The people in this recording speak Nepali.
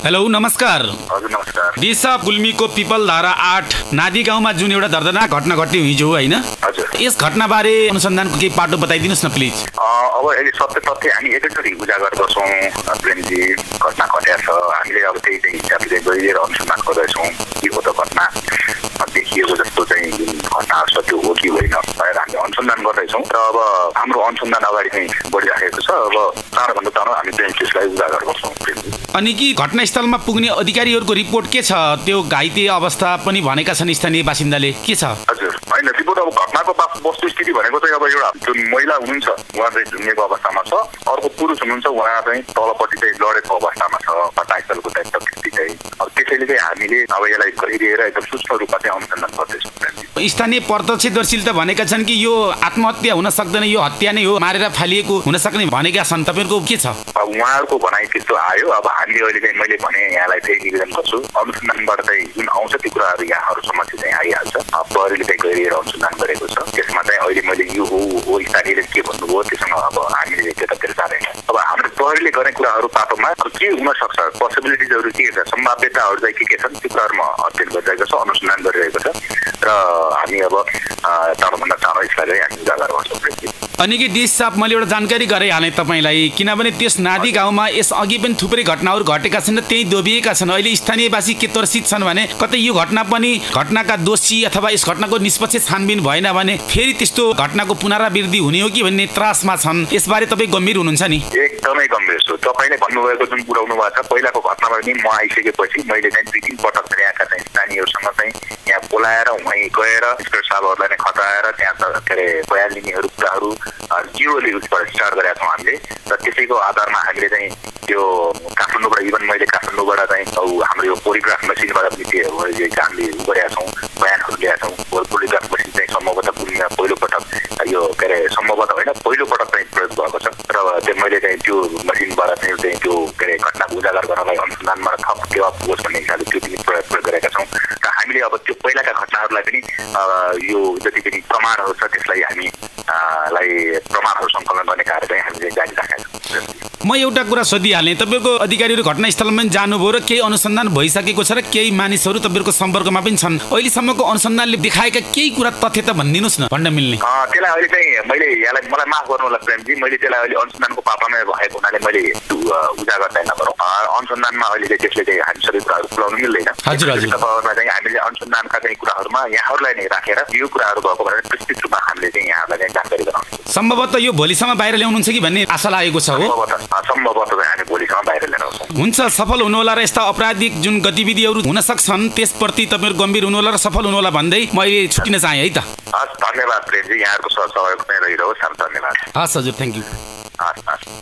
हेलो नमस्कार। दिशा गुल्मीको पिपल धारा आठ नादी गाउँमा जुन एउटा दर्दनाक घटना घट्यो हिजो होइन? यस घटनाबारे अनुसन्धानको केही पाटो बताइदिनुहोस् न प्लिज। अब अहिले सत्य तथ्य हामी एकैचोटि उजागर गर्छौँ। प्रेमजी घटना घटेको छ। हामीले अब त्यही चाहिँ हिसाबले गहिरिएर अनुसन्धान गर्दैछौँ। के हो त घटना अ, देखिएको जस्तो चाहिँ जुन घटना छ त्यो हो कि होइन भनेर हामीले अनुसन्धान गर्दैछौँ र अब हाम्रो अनुसन्धान अगाडि चाहिँ बढिराखेको छ। अब चाँडोभन्दा चाँडो हामी चाहिँ त्यसलाई उजागर गर्छौँ। अनि कि घटनास्थलमा पुग्ने अधिकारीहरूको रिपोर्ट के छ? त्यो घाइते अवस्था पनि भनेका छन् स्थानीय बासिन्दाले। के छ? हजुर। होइन रिपोर्ट अब घटनाको वस्तुस्थिति भनेको चाहिँ अब एउटा जुन महिला हुनुहुन्छ उहाँ चाहिँ झुन्डिएको अवस्थामा छ। अर्को पुरुष हुनुहुन्छ उहाँ चाहिँ तलपट्टि चाहिँ लडेको अवस्थामा छ घटनास्थलको चाहिँ चाहिँ अब त्यसैले चाहिँ हामीले अब यसलाई गहिरिएर एकदम सूक्ष्म रूपमा चाहिँ अनुसन्धान गर्दैछौँ स्थानीय प्रत्यक्षदर्शीले त भनेका छन् कि यो आत्महत्या हुन सक्दैन यो हत्या नै हो मारेर फालिएको हुन सक्ने भनेका छन्। तपाईँहरूको के छ? उहाँहरूको भनाइ त्यस्तो आयो। अब हामीले अहिले चाहिँ मैले भने यहाँलाई चाहिँ निवेदन गर्छु। अनुसन्धानबाट चाहिँ जुन आउँछ त्यो कुराहरू यहाँहरू समक्ष चाहिँ आइहाल्छ। अब प्रहरीले चाहिँ गहिरिएर अनुसन्धान गरेको छ। त्यसमा चाहिँ अहिले मैले यो हो हो स्थानीयले के भन्नुभयो त्योसँग अब हामीले त्यतातिर जाँदैन अब प्रहरीले गर्ने कुराहरू पाटोमा के हुनसक्छ पोसिबिलिटिजहरू के छ? सम्भाव्यताहरू चाहिँ के के छन्? त्यो कुराहरूमा अध्ययन गरिरहेको छ अनुसन्धान गरिरहेको छ। र हामी अब चाँडोभन्दा चाँडो यसलाई हामी उजागर गर्छौँ प्रेमजी। अनि कि डिस साप मैले एउटा जानकारी गराइहालेँ तपाईँलाई किनभने त्यस नादी गाउँमा यस अघि पनि थुप्रै घटनाहरू घटेका छन् र त्यही दोबिएका छन्। अहिले स्थानीयवासी के त्रसित छन् भने कतै यो घटना पनि घटनाका दोषी अथवा यस घटनाको निष्पक्ष छानबिन भएन भने फेरि त्यस्तो घटनाको पुनरावृत्ति हुने हो कि भन्ने त्रासमा छन्। यसबारे तपाईँ गम्भीर हुनुहुन्छ नि? एकदमै गम्भीर छु। तपाईँले भन्नुभएको जुन पुऱ्याउनु भएको छ पहिलाको घटनामा पनि म आइसकेपछि मैले चाहिँ दुई तिन पटक यहाँका चाहिँ स्थानीयहरूसँग चाहिँ बोलाएर उहीँ गएर साहबहरूलाई नै खटाएर त्यहाँ के अरे बयान लिनेहरू कुराहरू जिरोले उसबाट स्टार्ट गरेका छौँ हामीले र त्यसैको आधारमा हामीले चाहिँ त्यो काठमाडौँबाट इभन मैले काठमाडौँबाट चाहिँ हाम्रो यो पोलिग्राफ मेसिनबाट पनि त्यो हामीले गरेका छौँ बयानहरू ल्याएका छौँ पोलिग्राफ मेसिन चाहिँ सम्भवतः दुनियाँ पहिलोपटक यो के अरे सम्भवतः होइन पहिलोपटक चाहिँ प्रयोग भएको छ र त्यो मैले चाहिँ त्यो मसिनबाट चाहिँ त्यो के अरे घटनाको उजागर गर्नलाई अनुसन्धानमा थप टेवा पुगोस् भन्ने हिसाबले त्यो पनि प्रयोग गरेका छौँ हामीले अब त्यो पहिलाका घटनाहरूलाई पनि यो जति पनि प्रमाणहरू छ त्यसलाई हामी लाई प्रमाणहरू सङ्कलन गर्ने कार्य चाहिँ हामीले जारी राखेका छौँ। म एउटा कुरा सोधिहालेँ। तपाईँहरूको अधिकारीहरू घटनास्थलमा पनि जानुभयो र केही अनुसन्धान भइसकेको छ र केही मानिसहरू तपाईँहरूको सम्पर्कमा पनि छन्। अहिलेसम्मको अनुसन्धानले देखाएका केही कुरा तथ्य त भनिदिनुहोस् न भन्न मिल्ने। त्यसलाई अहिले चाहिँ मैले यहाँलाई मलाई माफ गर्नु होला प्रेमजी। मैले त्यसलाई अहिले अनुसन्धानको पापामै भएको हुनाले मैले उजागर चाहिँ नगरौँ अनुसन्धानमा अहिले चाहिँ त्यसले चाहिँ हामी सबै कुराहरू खुलाउनु मिल्दैन। पावरमा चाहिँ हामीले अनुसन्धानका चाहिँ कुराहरूमा यहाँहरूलाई नै राखेर यो कुराहरू भएको भनेर विस्तृत रूपमा हामीले चाहिँ यहाँहरूलाई चाहिँ जानकारी गराउँछौँ। सम्भवतः यो भोलिसम्म बाहिर ल्याउनुहुन्छ कि भन्ने आशा लागेको छ हो? सम्भवतः चाहिँ हामी भोलिसम्म बाहिर लिएर हुन्छ सफल हुनुहोला र यस्ता आपराधिक जुन गतिविधिहरू हुन सक्छन् त्यसप्रति तपाईँहरू गम्भीर हुनुहोला र सफल हुनुहोला भन्दै म अहिले छुट्टिन चाहेँ है त। हस् धन्यवाद प्रेमजी यहाँहरूको सह सहयोग नै रहिरहोस् धन्यवाद। हस् हजुर थ्याङ्क यू हस् हस्।